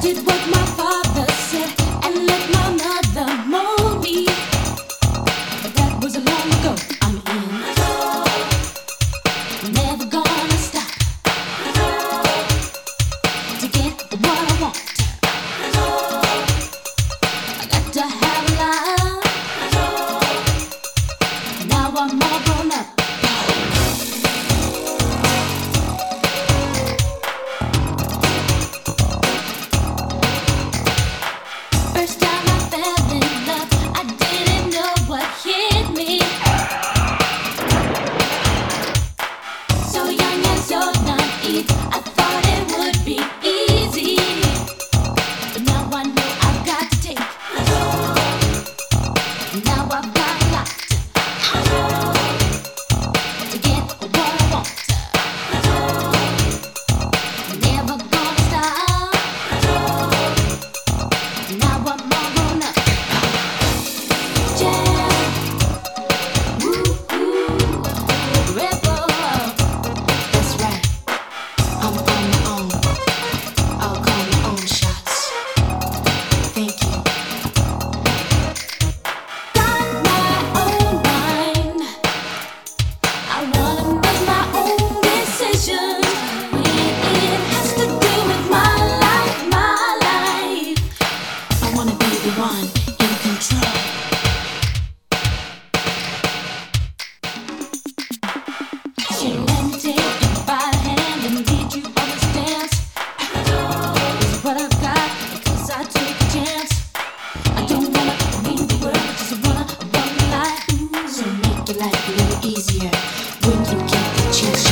did what my father Just